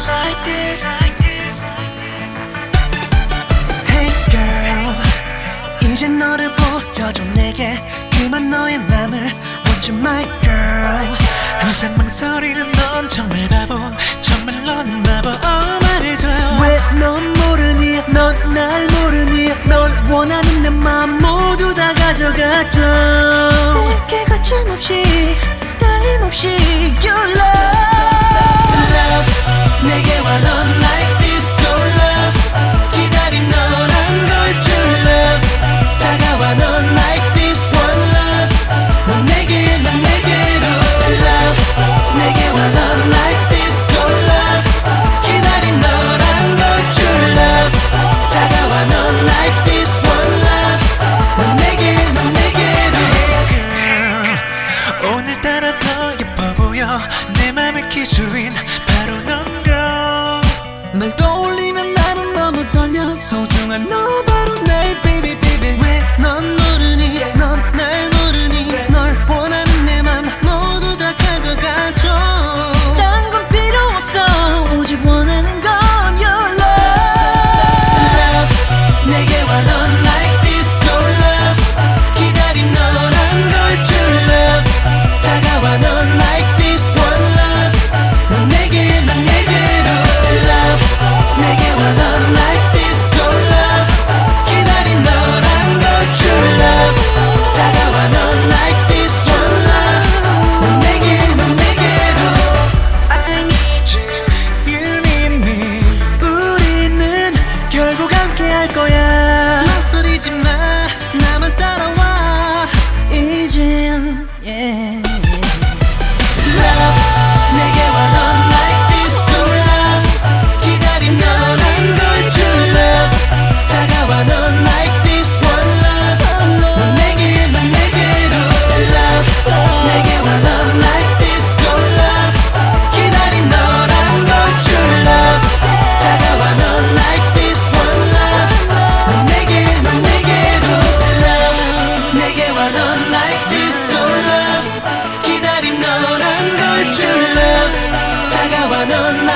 like this Hey girl 이제 너를 보여줘 내게. 그만 너의 맘을 Want you my girl. 항상 망설이는 넌 정말 바보 정말 너는 바보. 어 말해줘요. 왜 넌 모르니? 넌 날 모르니? 널 원하는 내 맘 모두 다 가져갔죠 내게 거침없이 떨림없이 Your love No, no. Why not like this so long 기다림 너란 걸줄 love 다가와 넌 like